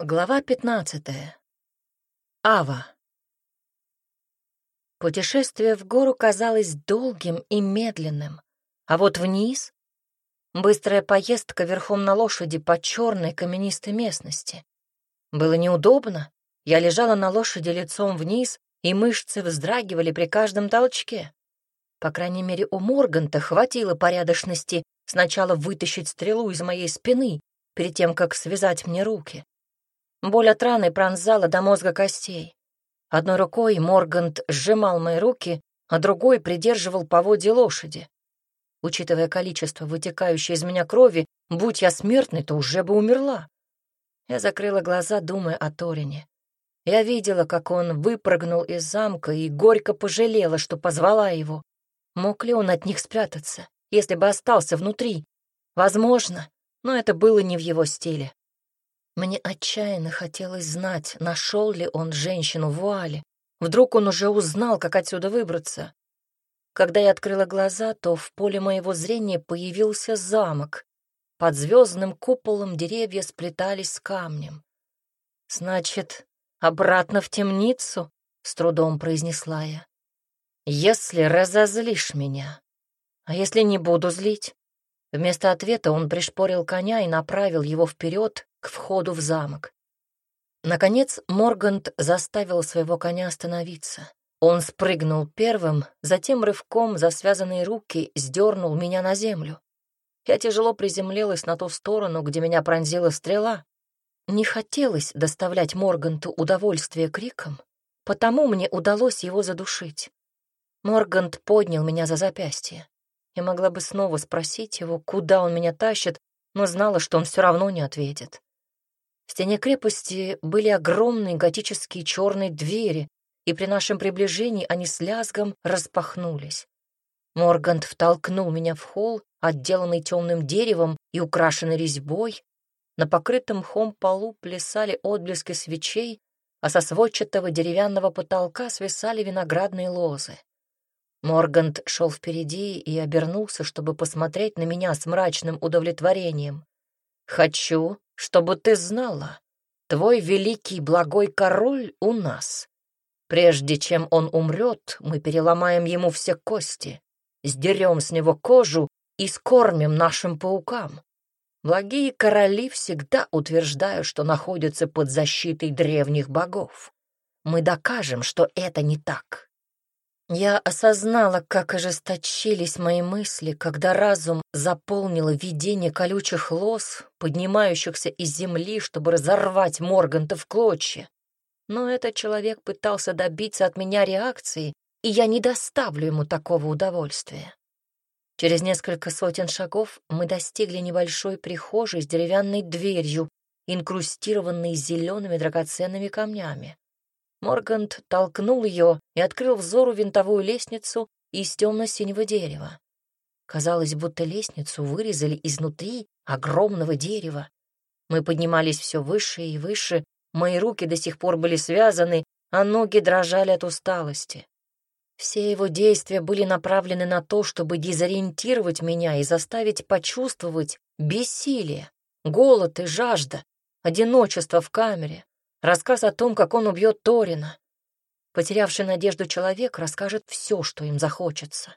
Глава пятнадцатая. Ава. Путешествие в гору казалось долгим и медленным, а вот вниз — быстрая поездка верхом на лошади по черной каменистой местности. Было неудобно, я лежала на лошади лицом вниз, и мышцы вздрагивали при каждом толчке. По крайней мере, у Морганта хватило порядочности сначала вытащить стрелу из моей спины, перед тем, как связать мне руки. Боль от раны пронзала до мозга костей. Одной рукой Моргант сжимал мои руки, а другой придерживал поводья лошади. Учитывая количество вытекающей из меня крови, будь я смертной, то уже бы умерла. Я закрыла глаза, думая о Торине. Я видела, как он выпрыгнул из замка и горько пожалела, что позвала его. Мог ли он от них спрятаться, если бы остался внутри? Возможно, но это было не в его стиле. Мне отчаянно хотелось знать, нашел ли он женщину в вуале. Вдруг он уже узнал, как отсюда выбраться. Когда я открыла глаза, то в поле моего зрения появился замок. Под звездным куполом деревья сплетались с камнем. «Значит, обратно в темницу?» — с трудом произнесла я. «Если разозлишь меня. А если не буду злить?» Вместо ответа он пришпорил коня и направил его вперед к входу в замок. Наконец Моргант заставил своего коня остановиться. Он спрыгнул первым, затем рывком за связанные руки сдернул меня на землю. Я тяжело приземлилась на ту сторону, где меня пронзила стрела. Не хотелось доставлять Морганту удовольствие криком, потому мне удалось его задушить. Моргант поднял меня за запястье. Я могла бы снова спросить его, куда он меня тащит, но знала, что он все равно не ответит. В стене крепости были огромные готические черные двери, и при нашем приближении они с лязгом распахнулись. Моргант втолкнул меня в холл, отделанный темным деревом и украшенный резьбой. На покрытом мхом полу плясали отблески свечей, а со сводчатого деревянного потолка свисали виноградные лозы. Моргант шел впереди и обернулся, чтобы посмотреть на меня с мрачным удовлетворением. «Хочу, чтобы ты знала, твой великий благой король у нас. Прежде чем он умрет, мы переломаем ему все кости, сдерем с него кожу и скормим нашим паукам. Благие короли всегда утверждают, что находятся под защитой древних богов. Мы докажем, что это не так. Я осознала, как ожесточились мои мысли, когда разум заполнило видение колючих лос, поднимающихся из земли, чтобы разорвать Морганта в клочья. Но этот человек пытался добиться от меня реакции, и я не доставлю ему такого удовольствия. Через несколько сотен шагов мы достигли небольшой прихожей с деревянной дверью, инкрустированной зелеными драгоценными камнями. Моргант толкнул ее и открыл взору винтовую лестницу из темно-синего дерева. Казалось, будто лестницу вырезали изнутри огромного дерева. Мы поднимались все выше и выше, мои руки до сих пор были связаны, а ноги дрожали от усталости. Все его действия были направлены на то, чтобы дезориентировать меня и заставить почувствовать бессилие, голод и жажда, одиночество в камере. Рассказ о том, как он убьет Торина. Потерявший надежду человек расскажет все, что им захочется.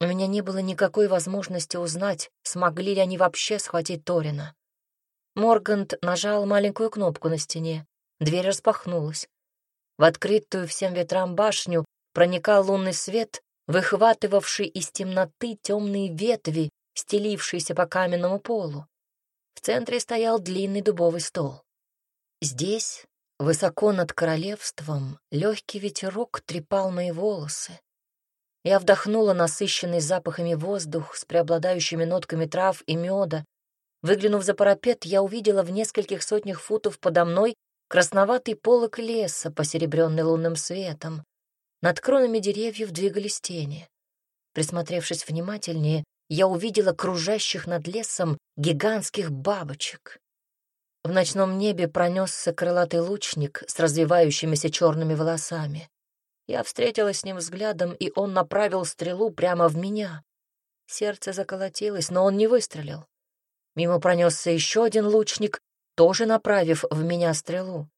У меня не было никакой возможности узнать, смогли ли они вообще схватить Торина. Моргант нажал маленькую кнопку на стене. Дверь распахнулась. В открытую всем ветрам башню проникал лунный свет, выхватывавший из темноты темные ветви, стелившиеся по каменному полу. В центре стоял длинный дубовый стол. Здесь, высоко над королевством, легкий ветерок трепал мои волосы. Я вдохнула насыщенный запахами воздух с преобладающими нотками трав и меда. Выглянув за парапет, я увидела в нескольких сотнях футов подо мной красноватый полог леса, посеребренный лунным светом. Над кронами деревьев двигались тени. Присмотревшись внимательнее, я увидела кружащих над лесом гигантских бабочек. В ночном небе пронесся крылатый лучник с развивающимися черными волосами. Я встретилась с ним взглядом, и он направил стрелу прямо в меня. Сердце заколотилось, но он не выстрелил. Мимо пронесся еще один лучник, тоже направив в меня стрелу.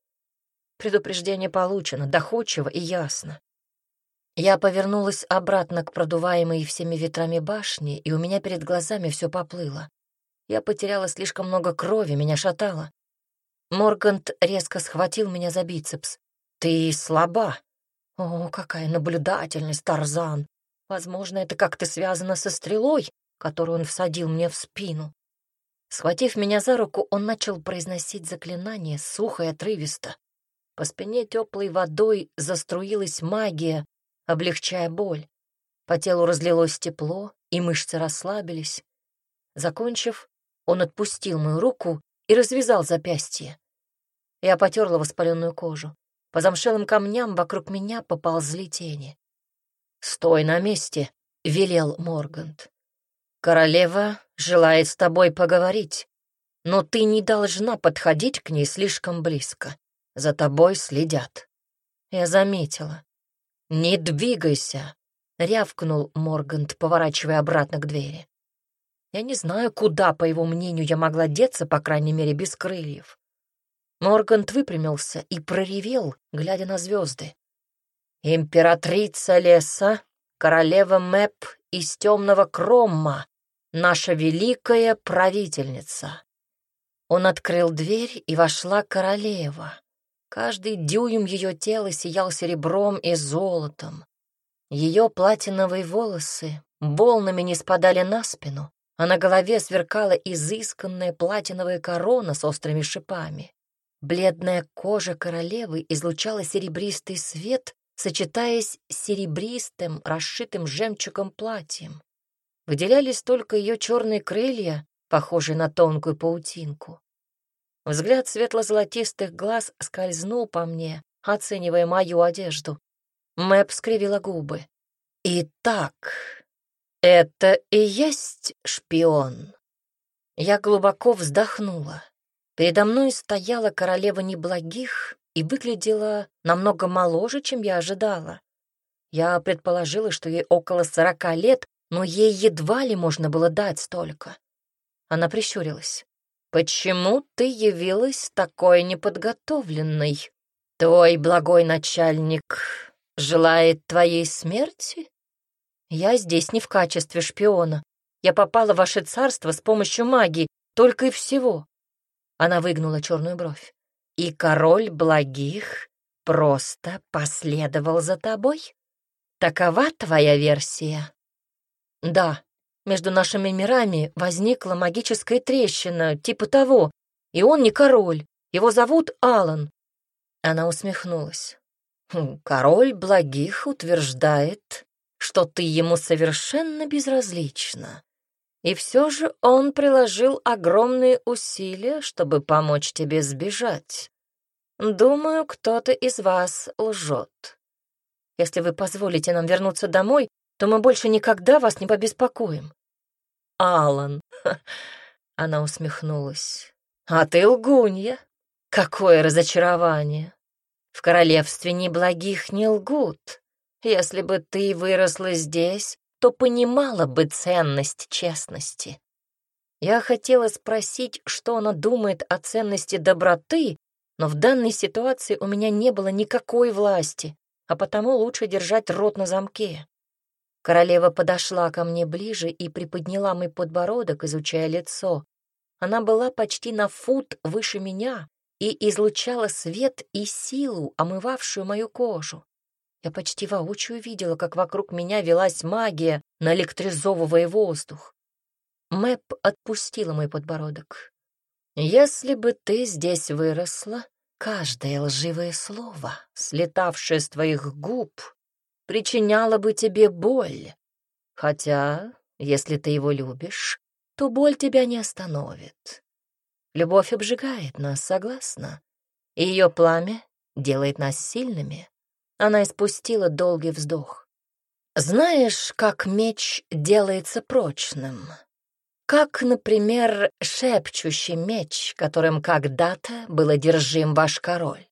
Предупреждение получено, доходчиво и ясно. Я повернулась обратно к продуваемой всеми ветрами башне, и у меня перед глазами все поплыло. Я потеряла слишком много крови, меня шатало. Моргант резко схватил меня за бицепс. «Ты слаба!» «О, какая наблюдательность, Тарзан! Возможно, это как-то связано со стрелой, которую он всадил мне в спину». Схватив меня за руку, он начал произносить заклинание сухо и отрывисто. По спине теплой водой заструилась магия, облегчая боль. По телу разлилось тепло, и мышцы расслабились. Закончив, он отпустил мою руку и развязал запястье. Я потерла воспаленную кожу. По замшелым камням вокруг меня поползли тени. «Стой на месте», — велел Моргант. «Королева желает с тобой поговорить, но ты не должна подходить к ней слишком близко. За тобой следят». Я заметила. «Не двигайся!» — рявкнул Моргант, поворачивая обратно к двери. Я не знаю, куда, по его мнению, я могла деться, по крайней мере, без крыльев. Моргант выпрямился и проревел, глядя на звезды. «Императрица леса, королева Мэп из темного Кромма, наша великая правительница». Он открыл дверь, и вошла королева. Каждый дюйм ее тела сиял серебром и золотом. Ее платиновые волосы волнами не спадали на спину, а на голове сверкала изысканная платиновая корона с острыми шипами. Бледная кожа королевы излучала серебристый свет, сочетаясь с серебристым, расшитым жемчугом платьем. Выделялись только ее черные крылья, похожие на тонкую паутинку. Взгляд светло-золотистых глаз скользнул по мне, оценивая мою одежду. Мэп скривила губы. «Итак, это и есть шпион?» Я глубоко вздохнула. Передо мной стояла королева неблагих и выглядела намного моложе, чем я ожидала. Я предположила, что ей около сорока лет, но ей едва ли можно было дать столько. Она прищурилась. «Почему ты явилась такой неподготовленной? Твой благой начальник желает твоей смерти?» «Я здесь не в качестве шпиона. Я попала в ваше царство с помощью магии, только и всего». Она выгнула черную бровь. «И король благих просто последовал за тобой? Такова твоя версия?» «Да», между нашими мирами возникла магическая трещина, типа того, и он не король, его зовут Алан. Она усмехнулась. «Хм, король благих утверждает, что ты ему совершенно безразлична. И все же он приложил огромные усилия, чтобы помочь тебе сбежать. Думаю, кто-то из вас лжет. Если вы позволите нам вернуться домой, то мы больше никогда вас не побеспокоим. Алан. Она усмехнулась. А ты лгунья. Какое разочарование. В королевстве неблагих не лгут. Если бы ты выросла здесь, то понимала бы ценность честности. Я хотела спросить, что она думает о ценности доброты, но в данной ситуации у меня не было никакой власти, а потому лучше держать рот на замке. Королева подошла ко мне ближе и приподняла мой подбородок, изучая лицо. Она была почти на фут выше меня и излучала свет и силу, омывавшую мою кожу. Я почти воочию видела, как вокруг меня велась магия, наэлектризовывая воздух. Мэп отпустила мой подбородок. «Если бы ты здесь выросла, каждое лживое слово, слетавшее с твоих губ, причиняла бы тебе боль. Хотя, если ты его любишь, то боль тебя не остановит. Любовь обжигает нас, согласна? И ее пламя делает нас сильными. Она испустила долгий вздох. Знаешь, как меч делается прочным? Как, например, шепчущий меч, которым когда-то был одержим ваш король.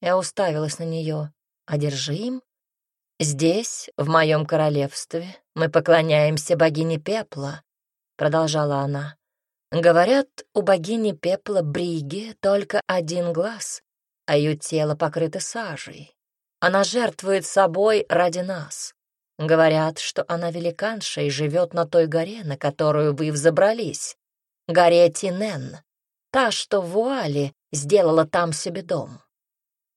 Я уставилась на нее. Одержим? «Здесь, в моем королевстве, мы поклоняемся богине пепла», — продолжала она. Говорят, у богини пепла Бриги только один глаз, а ее тело покрыто сажей. Она жертвует собой ради нас. Говорят, что она великанша и живет на той горе, на которую вы взобрались. Горе Тинен, та, что в Вуале сделала там себе дом.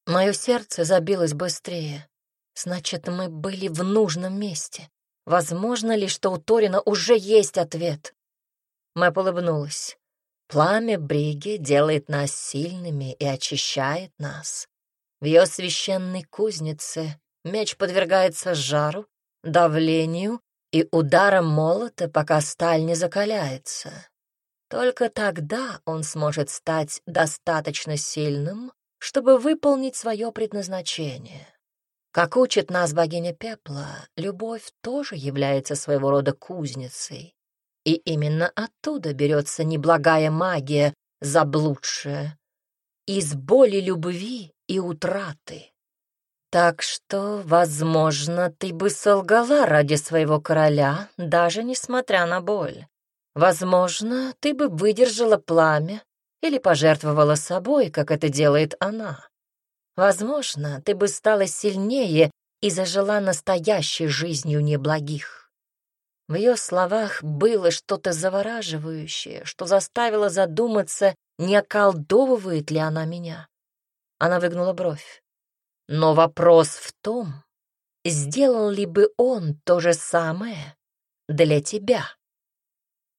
Мое сердце забилось быстрее. Значит, мы были в нужном месте. Возможно ли, что у Торина уже есть ответ? Мэп улыбнулась. Пламя Бриги делает нас сильными и очищает нас. В ее священной кузнице меч подвергается жару, давлению и ударам молота, пока сталь не закаляется. Только тогда он сможет стать достаточно сильным, чтобы выполнить свое предназначение. Как учит нас богиня пепла, любовь тоже является своего рода кузницей. И именно оттуда берется неблагая магия, заблудшая, из боли любви и утраты. Так что, возможно, ты бы солгала ради своего короля, даже несмотря на боль. Возможно, ты бы выдержала пламя или пожертвовала собой, как это делает она. Возможно, ты бы стала сильнее и зажила настоящей жизнью неблагих. В ее словах было что-то завораживающее, что заставило задуматься, не околдовывает ли она меня. Она выгнула бровь. Но вопрос в том, сделал ли бы он то же самое для тебя.